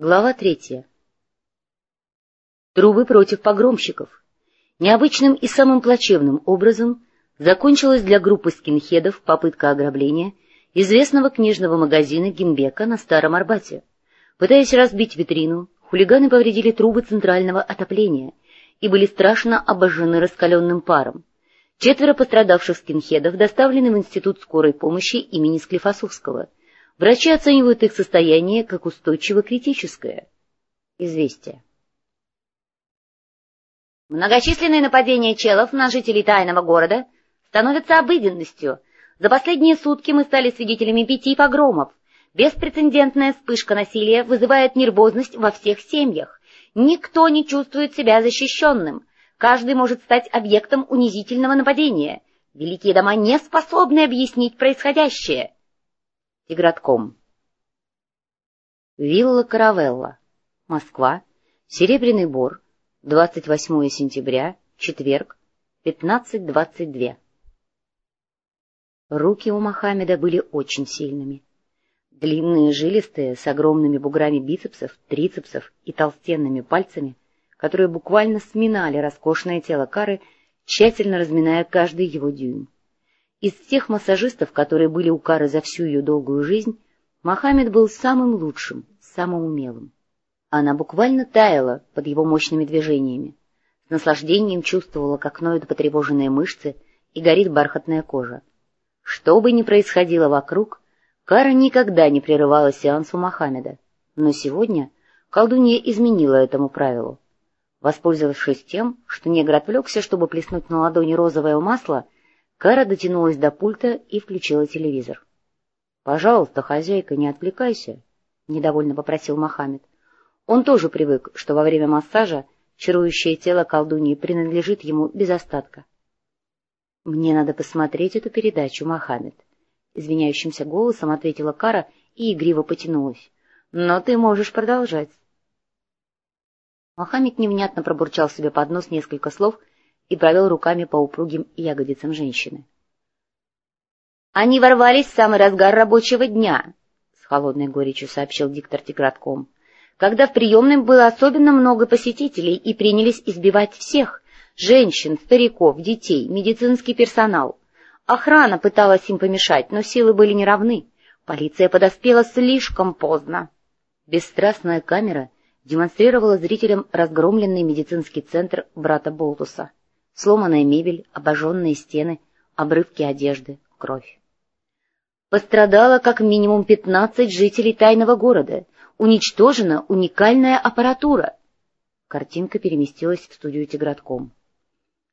Глава третья. Трубы против погромщиков. Необычным и самым плачевным образом закончилась для группы скинхедов попытка ограбления известного книжного магазина Гимбека на Старом Арбате. Пытаясь разбить витрину, хулиганы повредили трубы центрального отопления и были страшно обожжены раскаленным паром. Четверо пострадавших скинхедов доставлены в Институт скорой помощи имени Склифосовского — Врачи оценивают их состояние как устойчиво критическое. Известие. Многочисленные нападения челов на жителей тайного города становятся обыденностью. За последние сутки мы стали свидетелями пяти погромов. Беспрецедентная вспышка насилия вызывает нервозность во всех семьях. Никто не чувствует себя защищенным. Каждый может стать объектом унизительного нападения. Великие дома не способны объяснить происходящее и городком. Вилла Каравелла, Москва, Серебряный Бор, 28 сентября, четверг, 15.22. Руки у Мохаммеда были очень сильными. Длинные, жилистые, с огромными буграми бицепсов, трицепсов и толстенными пальцами, которые буквально сминали роскошное тело Кары, тщательно разминая каждый его дюйм. Из всех массажистов, которые были у Кары за всю ее долгую жизнь, Мохаммед был самым лучшим, самым умелым. Она буквально таяла под его мощными движениями, с наслаждением чувствовала, как ноют потревоженные мышцы и горит бархатная кожа. Что бы ни происходило вокруг, Кара никогда не прерывала сеанс у Мохаммеда, но сегодня колдунья изменила этому правилу. Воспользовавшись тем, что негр отвлекся, чтобы плеснуть на ладони розовое масло, Кара дотянулась до пульта и включила телевизор. — Пожалуйста, хозяйка, не отвлекайся, — недовольно попросил Мохаммед. Он тоже привык, что во время массажа чарующее тело колдуньи принадлежит ему без остатка. — Мне надо посмотреть эту передачу, Мохаммед, — извиняющимся голосом ответила Кара и игриво потянулась. — Но ты можешь продолжать. Мохаммед невнятно пробурчал себе под нос несколько слов — и провел руками по упругим ягодицам женщины. «Они ворвались в самый разгар рабочего дня», — с холодной горечью сообщил диктор Тигратком, «когда в приемной было особенно много посетителей и принялись избивать всех — женщин, стариков, детей, медицинский персонал. Охрана пыталась им помешать, но силы были неравны. Полиция подоспела слишком поздно». Бесстрастная камера демонстрировала зрителям разгромленный медицинский центр брата Болтуса — сломанная мебель, обожженные стены, обрывки одежды, кровь. Пострадало как минимум пятнадцать жителей тайного города, уничтожена уникальная аппаратура. Картинка переместилась в студию Тигратком.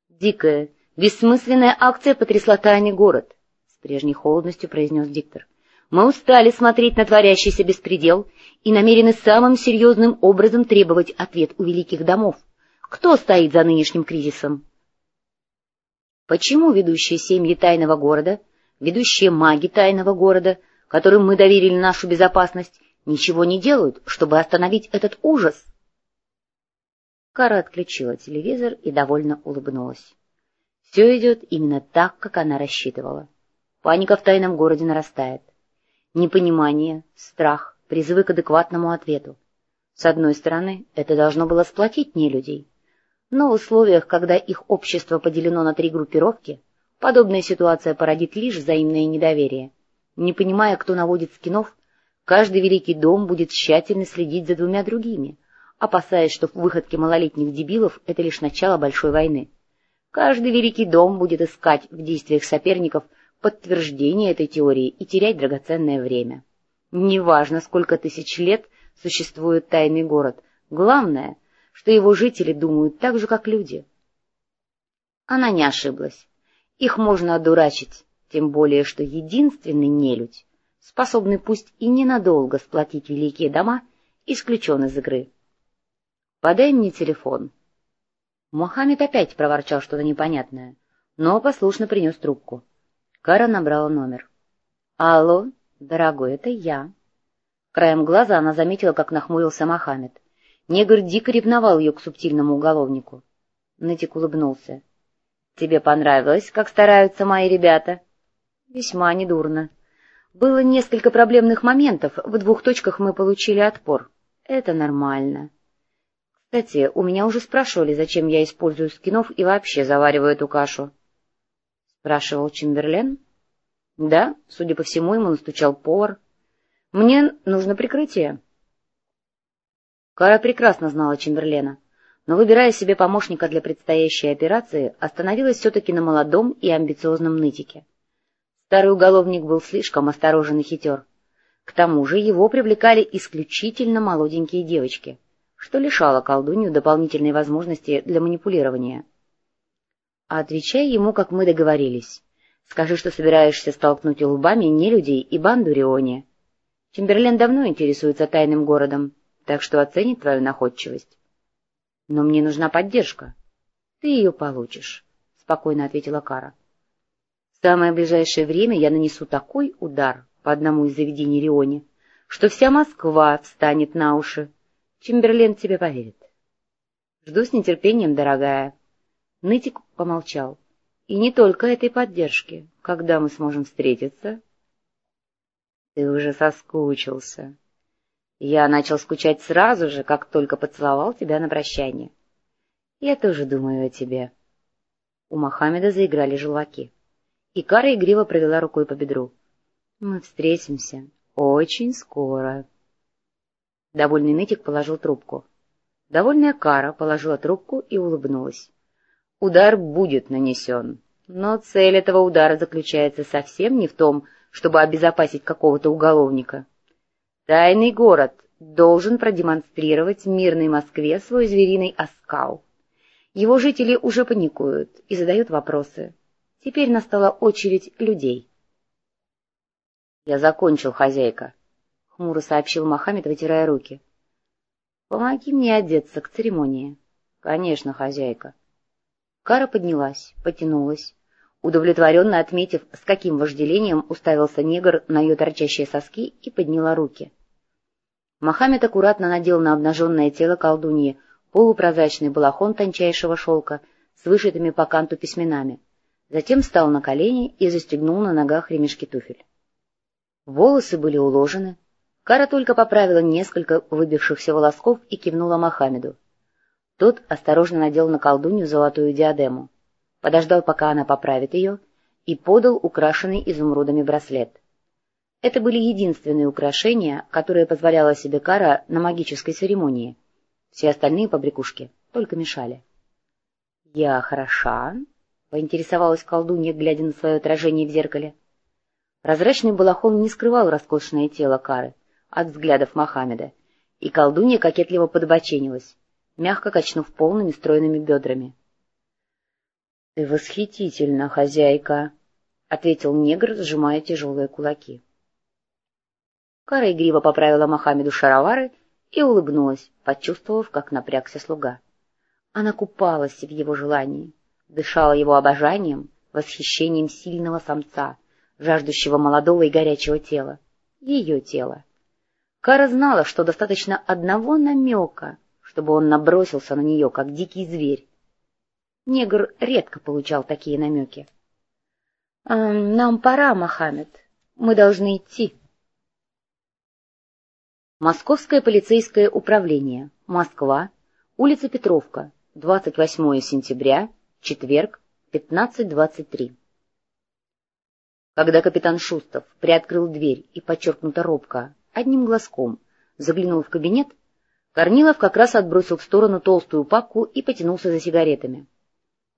Дикая, бессмысленная акция потрясла тайный город, — с прежней холодностью произнес диктор. Мы устали смотреть на творящийся беспредел и намерены самым серьезным образом требовать ответ у великих домов. Кто стоит за нынешним кризисом? Почему ведущие семьи тайного города, ведущие маги тайного города, которым мы доверили нашу безопасность, ничего не делают, чтобы остановить этот ужас? Кара отключила телевизор и довольно улыбнулась. Все идет именно так, как она рассчитывала. Паника в тайном городе нарастает. Непонимание, страх, призывы к адекватному ответу. С одной стороны, это должно было сплотить нелюдей, но в условиях, когда их общество поделено на три группировки, подобная ситуация породит лишь взаимное недоверие. Не понимая, кто наводит скинов, каждый великий дом будет тщательно следить за двумя другими, опасаясь, что выходки малолетних дебилов — это лишь начало большой войны. Каждый великий дом будет искать в действиях соперников подтверждение этой теории и терять драгоценное время. Неважно, сколько тысяч лет существует тайный город, главное — что его жители думают так же, как люди. Она не ошиблась. Их можно одурачить, тем более, что единственный нелюдь, способный пусть и ненадолго сплотить великие дома, исключен из игры. «Подай мне телефон». Мухаммед опять проворчал что-то непонятное, но послушно принес трубку. Кара набрала номер. «Алло, дорогой, это я». Краем глаза она заметила, как нахмурился Мохаммед. Негр дико ревновал ее к субтильному уголовнику. Нытик улыбнулся. — Тебе понравилось, как стараются мои ребята? — Весьма недурно. Было несколько проблемных моментов, в двух точках мы получили отпор. Это нормально. Кстати, у меня уже спрашивали, зачем я использую скинов и вообще завариваю эту кашу. Спрашивал Чемберлен. Да, судя по всему, ему настучал повар. Мне нужно прикрытие. Кара прекрасно знала Чемберлена, но, выбирая себе помощника для предстоящей операции, остановилась все-таки на молодом и амбициозном нытике. Старый уголовник был слишком осторожен и хитер. К тому же его привлекали исключительно молоденькие девочки, что лишало колдунью дополнительной возможности для манипулирования. А отвечай ему, как мы договорились. Скажи, что собираешься столкнуть лбами не людей и банду Рионе. Чемберлен давно интересуется тайным городом, так что оценит твою находчивость. — Но мне нужна поддержка. — Ты ее получишь, — спокойно ответила Кара. — В самое ближайшее время я нанесу такой удар, по одному из заведений Рионе, что вся Москва встанет на уши. Чемберлен тебе поверит. Жду с нетерпением, дорогая. Нытик помолчал. И не только этой поддержки. Когда мы сможем встретиться? Ты уже соскучился. Я начал скучать сразу же, как только поцеловал тебя на прощание. Я тоже думаю о тебе. У Мохаммеда заиграли желваки. И Кара игриво провела рукой по бедру. Мы встретимся очень скоро. Довольный нытик положил трубку. Довольная Кара положила трубку и улыбнулась. Удар будет нанесен, но цель этого удара заключается совсем не в том, чтобы обезопасить какого-то уголовника. Тайный город должен продемонстрировать мирной Москве свой звериный оскал. Его жители уже паникуют и задают вопросы. Теперь настала очередь людей. — Я закончил, хозяйка, — хмуро сообщил Мохаммед, вытирая руки. — Помоги мне одеться к церемонии. — Конечно, хозяйка. Кара поднялась, потянулась, удовлетворенно отметив, с каким вожделением уставился негр на ее торчащие соски и подняла руки. Мохаммед аккуратно надел на обнаженное тело колдуньи полупрозрачный балахон тончайшего шелка с вышитыми по канту письменами, затем встал на колени и застегнул на ногах ремешки туфель. Волосы были уложены. Кара только поправила несколько выбившихся волосков и кивнула Мохаммеду. Тот осторожно надел на колдунью золотую диадему, подождал, пока она поправит ее, и подал украшенный изумрудами браслет. Это были единственные украшения, которые позволяла себе Кара на магической церемонии. Все остальные побрякушки только мешали. — Я хороша? — поинтересовалась колдунья, глядя на свое отражение в зеркале. — Прозрачный балахон не скрывал роскошное тело Кары от взглядов Мохаммеда, и колдунья кокетливо подбоченилась, мягко качнув полными стройными бедрами. — Ты восхитительна, хозяйка! — ответил негр, сжимая тяжелые кулаки. Кара игриво поправила Мохаммеду шаровары и улыбнулась, почувствовав, как напрягся слуга. Она купалась в его желании, дышала его обожанием, восхищением сильного самца — жаждущего молодого и горячего тела. Ее тело. Кара знала, что достаточно одного намека, чтобы он набросился на нее, как дикий зверь. Негр редко получал такие намеки. — Нам пора, Мохаммед. Мы должны идти. Московское полицейское управление. Москва. Улица Петровка. 28 сентября. Четверг. 15.23. Когда капитан Шустов приоткрыл дверь и подчеркнуто робко, одним глазком, заглянул в кабинет, Корнилов как раз отбросил в сторону толстую папку и потянулся за сигаретами.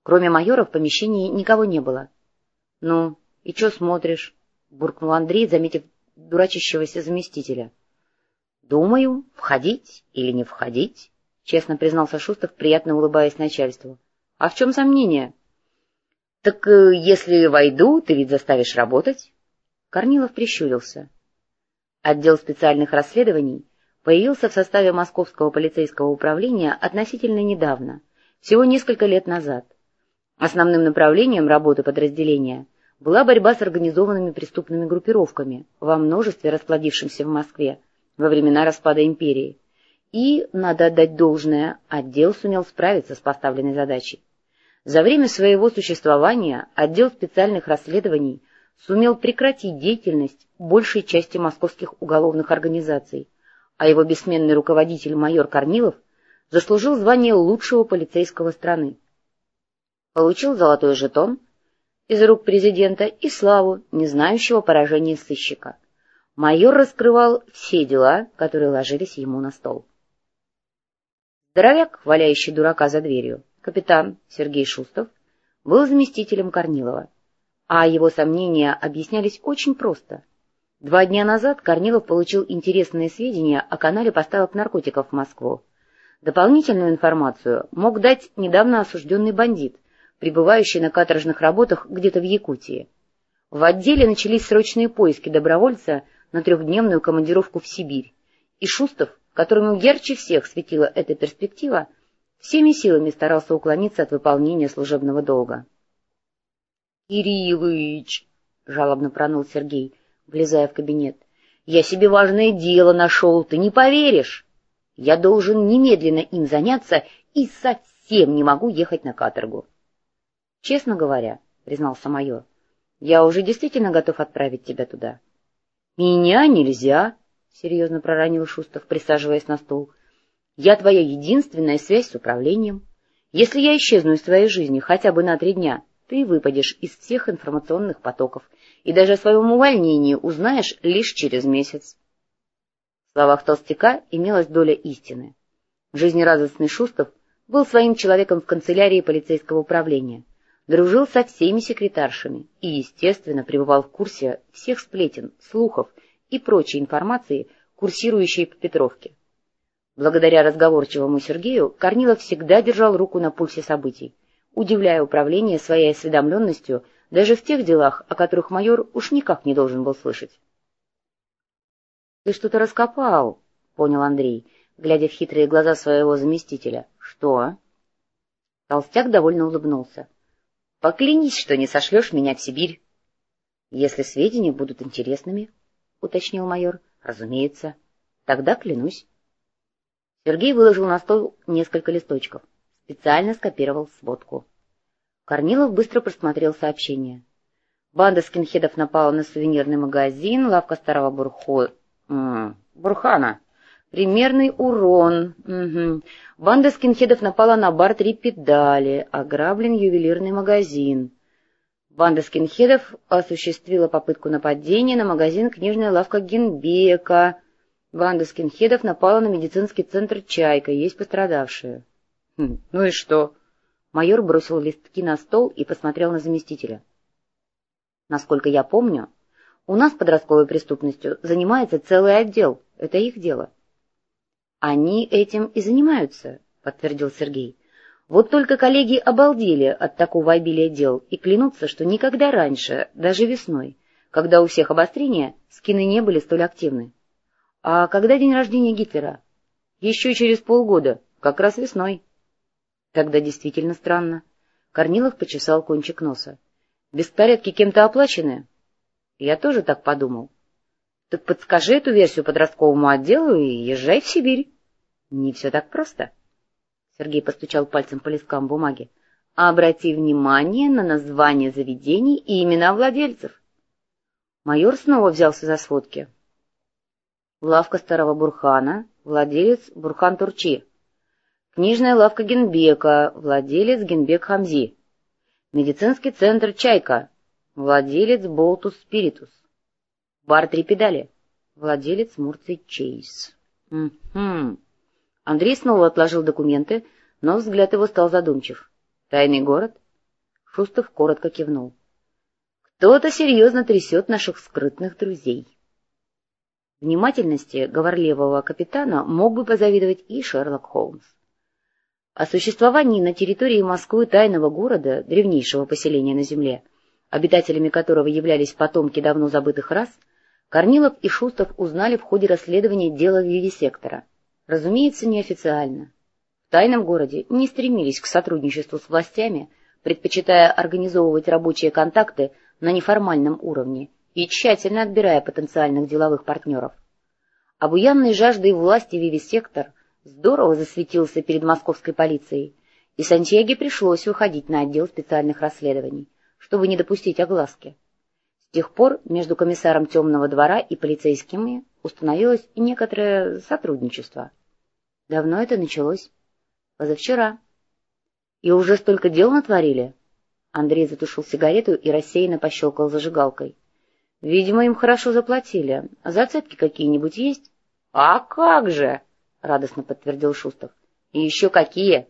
Кроме майора в помещении никого не было. — Ну, и что смотришь? — буркнул Андрей, заметив дурачащегося заместителя. — Думаю, входить или не входить, — честно признался Шустов, приятно улыбаясь начальству. — А в чем сомнение? —— Так э, если войду, ты ведь заставишь работать? Корнилов прищурился. Отдел специальных расследований появился в составе Московского полицейского управления относительно недавно, всего несколько лет назад. Основным направлением работы подразделения была борьба с организованными преступными группировками во множестве расплодившимся в Москве во времена распада империи. И, надо отдать должное, отдел сумел справиться с поставленной задачей. За время своего существования отдел специальных расследований сумел прекратить деятельность большей части московских уголовных организаций, а его бессменный руководитель майор Корнилов заслужил звание лучшего полицейского страны. Получил золотой жетон из рук президента и славу не знающего поражения сыщика. Майор раскрывал все дела, которые ложились ему на стол. Здоровяк, валяющий дурака за дверью, капитан Сергей Шустов, был заместителем Корнилова, а его сомнения объяснялись очень просто. Два дня назад Корнилов получил интересные сведения о канале поставок наркотиков в Москву. Дополнительную информацию мог дать недавно осужденный бандит, пребывающий на каторжных работах где-то в Якутии. В отделе начались срочные поиски добровольца на трехдневную командировку в Сибирь, и Шустов, которому ярче всех светила эта перспектива, всеми силами старался уклониться от выполнения служебного долга. — Кириллыч! — жалобно пронул Сергей, влезая в кабинет. — Я себе важное дело нашел, ты не поверишь! Я должен немедленно им заняться и совсем не могу ехать на каторгу. — Честно говоря, — признался майор, — я уже действительно готов отправить тебя туда. — Меня нельзя, — серьезно проронил Шустов, присаживаясь на стул. Я твоя единственная связь с управлением. Если я исчезну из твоей жизни хотя бы на три дня, ты выпадешь из всех информационных потоков и даже о своем увольнении узнаешь лишь через месяц. В словах толстяка имелась доля истины. Жизнерадостный Шустов был своим человеком в канцелярии полицейского управления, дружил со всеми секретаршами и, естественно, пребывал в курсе всех сплетен, слухов и прочей информации, курсирующей по Петровке. Благодаря разговорчивому Сергею Корнилов всегда держал руку на пульсе событий, удивляя управление своей осведомленностью даже в тех делах, о которых майор уж никак не должен был слышать. — Ты что-то раскопал, — понял Андрей, глядя в хитрые глаза своего заместителя. — Что? Толстяк довольно улыбнулся. — Поклянись, что не сошлешь меня в Сибирь. — Если сведения будут интересными, — уточнил майор. — Разумеется. Тогда клянусь. Сергей выложил на стол несколько листочков. Специально скопировал сводку. Корнилов быстро просмотрел сообщение. Банда скинхедов напала на сувенирный магазин, лавка старого Бурхо... М -м, Бурхана. Примерный урон. Угу. Банда скинхедов напала на бар «Три педали», ограблен ювелирный магазин. Банда скинхедов осуществила попытку нападения на магазин «Книжная лавка Генбека», Банда скинхедов напала на медицинский центр «Чайка», есть пострадавшие. Хм, ну и что? Майор бросил листки на стол и посмотрел на заместителя. Насколько я помню, у нас подростковой преступностью занимается целый отдел. Это их дело. Они этим и занимаются, подтвердил Сергей. Вот только коллеги обалдели от такого обилия дел и клянутся, что никогда раньше, даже весной, когда у всех обострения, скины не были столь активны. А когда день рождения Гитлера? Еще через полгода, как раз весной. Тогда действительно странно. Корнилов почесал кончик носа. Беспорядки кем-то оплачены? Я тоже так подумал. Так подскажи эту версию подростковому отделу и езжай в Сибирь. Не все так просто. Сергей постучал пальцем по листкам бумаги. Обрати внимание на название заведений и имена владельцев. Майор снова взялся за сводки. Лавка старого Бурхана, владелец Бурхан Турчи. Книжная лавка Генбека, владелец Генбек Хамзи. Медицинский центр Чайка, владелец Болтус Спиритус. Бар Три Педали, владелец Мурций Чейз. Угу. Андрей снова отложил документы, но взгляд его стал задумчив. Тайный город? Шустов коротко кивнул. Кто-то серьезно трясет наших скрытных друзей. Внимательности говорливого капитана мог бы позавидовать и Шерлок Холмс. О существовании на территории Москвы тайного города, древнейшего поселения на Земле, обитателями которого являлись потомки давно забытых рас, Корнилов и Шустов узнали в ходе расследования дела Вивисектора. Разумеется, неофициально. В тайном городе не стремились к сотрудничеству с властями, предпочитая организовывать рабочие контакты на неформальном уровне и тщательно отбирая потенциальных деловых партнеров. Обуянный жаждой власти Вивисектор здорово засветился перед московской полицией, и Сантьяге пришлось выходить на отдел специальных расследований, чтобы не допустить огласки. С тех пор между комиссаром темного двора и полицейскими установилось некоторое сотрудничество. Давно это началось? Позавчера. И уже столько дел натворили? Андрей затушил сигарету и рассеянно пощелкал зажигалкой. Видимо, им хорошо заплатили. Зацепки какие-нибудь есть? — А как же! — радостно подтвердил Шустов. — И еще какие!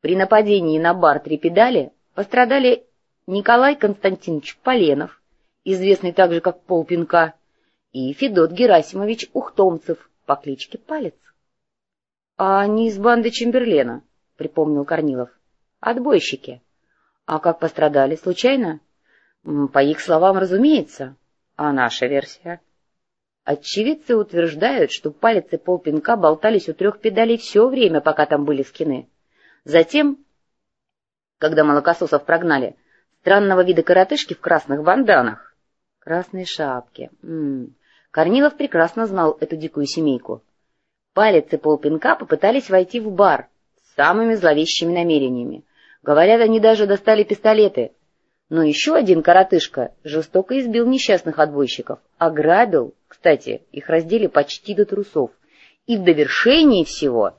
При нападении на бар «Три педали» пострадали Николай Константинович Поленов, известный также как Полпинка, и Федот Герасимович Ухтомцев по кличке Палец. — А они из банды Чемберлена, — припомнил Корнилов. — Отбойщики. — А как пострадали? Случайно? — По их словам, разумеется. А наша версия? Очевидцы утверждают, что палец и полпинка болтались у трех педалей все время, пока там были скины. Затем, когда молокососов прогнали, странного вида коротышки в красных банданах. Красные шапки. М -м. Корнилов прекрасно знал эту дикую семейку. Палец и полпинка попытались войти в бар с самыми зловещими намерениями. Говорят, они даже достали пистолеты. Но еще один коротышка жестоко избил несчастных отбойщиков, ограбил, кстати, их раздели почти до трусов, и в довершении всего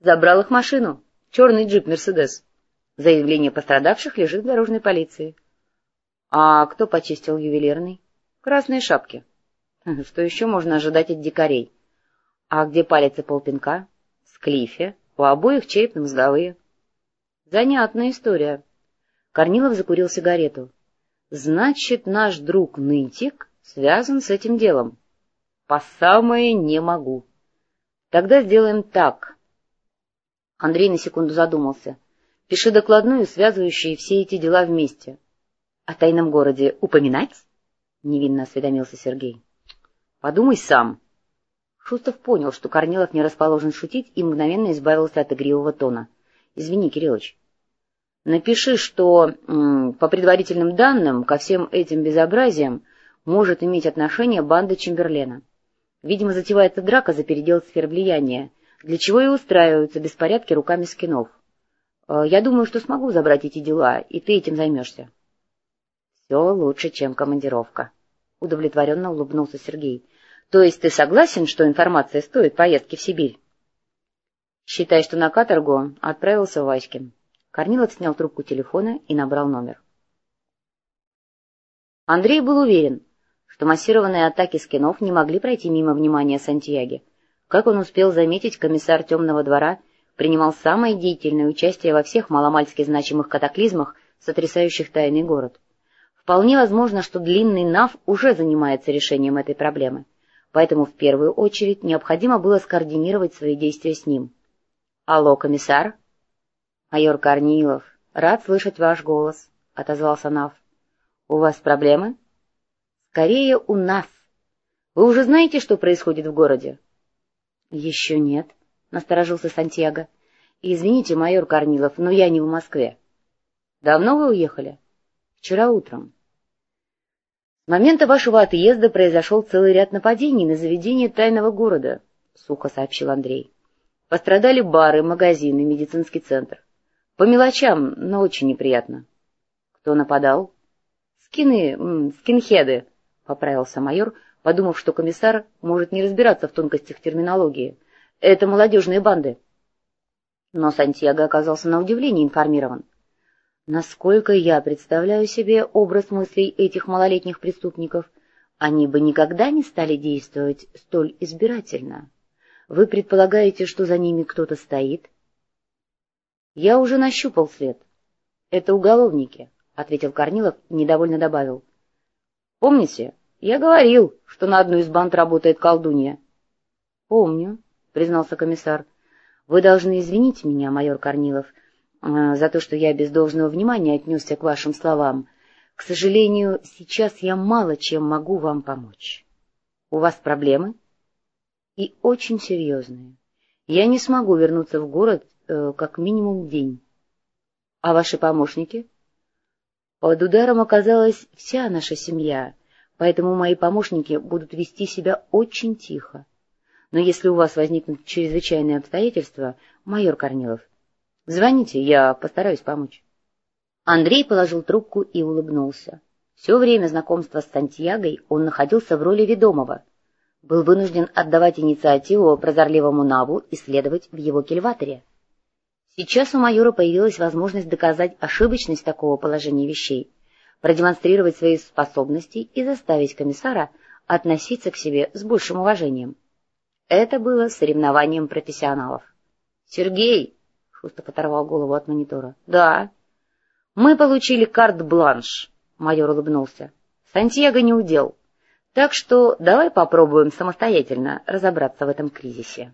забрал их машину, черный джип «Мерседес». Заявление пострадавших лежит в дорожной полиции. А кто почистил ювелирный? Красные шапки. Что еще можно ожидать от дикарей? А где палец и полпинка? С клифе. У обоих черепно-мозговые. Занятная история. Корнилов закурил сигарету. Значит, наш друг Нынтик связан с этим делом. По самое не могу. Тогда сделаем так. Андрей на секунду задумался. Пиши докладную, связывающую все эти дела вместе. — О тайном городе упоминать? — невинно осведомился Сергей. — Подумай сам. Шустов понял, что Корнилов не расположен шутить, и мгновенно избавился от игривого тона. — Извини, Кириллович. Напиши, что, по предварительным данным, ко всем этим безобразиям может иметь отношение банда Чемберлена. Видимо, затевается драка за передел сфер влияния, для чего и устраиваются беспорядки руками скинов. Э, я думаю, что смогу забрать эти дела, и ты этим займешься. — Все лучше, чем командировка, — удовлетворенно улыбнулся Сергей. — То есть ты согласен, что информация стоит поездки в Сибирь? — Считай, что на каторгу отправился Васькин. Корнилов снял трубку телефона и набрал номер. Андрей был уверен, что массированные атаки скинов не могли пройти мимо внимания Сантьяги. Как он успел заметить, комиссар Темного двора принимал самое деятельное участие во всех маломальски значимых катаклизмах, сотрясающих тайный город. Вполне возможно, что длинный НАВ уже занимается решением этой проблемы, поэтому в первую очередь необходимо было скоординировать свои действия с ним. «Алло, комиссар?» «Майор Корнилов, рад слышать ваш голос», — отозвался НАВ. «У вас проблемы?» «Скорее, у нас. Вы уже знаете, что происходит в городе?» «Еще нет», — насторожился Сантьяго. — Извините, майор Корнилов, но я не в Москве. — Давно вы уехали? — Вчера утром. — момента вашего отъезда произошел целый ряд нападений на заведения тайного города, — сухо сообщил Андрей. — Пострадали бары, магазины, медицинский центр. По мелочам, но очень неприятно. — Кто нападал? — Скины, скинхеды, — поправился майор, подумав, что комиссар может не разбираться в тонкостях терминологии — это молодежные банды. Но Сантьяго оказался на удивление информирован. Насколько я представляю себе образ мыслей этих малолетних преступников, они бы никогда не стали действовать столь избирательно. Вы предполагаете, что за ними кто-то стоит? Я уже нащупал след. Это уголовники, — ответил Корнилов недовольно добавил. Помните, я говорил, что на одну из банд работает колдунья? Помню признался комиссар. — Вы должны извинить меня, майор Корнилов, за то, что я без должного внимания отнесся к вашим словам. К сожалению, сейчас я мало чем могу вам помочь. У вас проблемы? И очень серьезные. Я не смогу вернуться в город э, как минимум день. А ваши помощники? Под ударом оказалась вся наша семья, поэтому мои помощники будут вести себя очень тихо. Но если у вас возникнут чрезвычайные обстоятельства, майор Корнилов, звоните, я постараюсь помочь. Андрей положил трубку и улыбнулся. Все время знакомства с Сантьягой он находился в роли ведомого. был вынужден отдавать инициативу прозорливому Наву и следовать в его кельваторе. Сейчас у майора появилась возможность доказать ошибочность такого положения вещей, продемонстрировать свои способности и заставить комиссара относиться к себе с большим уважением. Это было соревнованием профессионалов. «Сергей!» — Шустов оторвал голову от монитора. «Да». «Мы получили карт-бланш», — майор улыбнулся. «Сантьяго не удел. Так что давай попробуем самостоятельно разобраться в этом кризисе».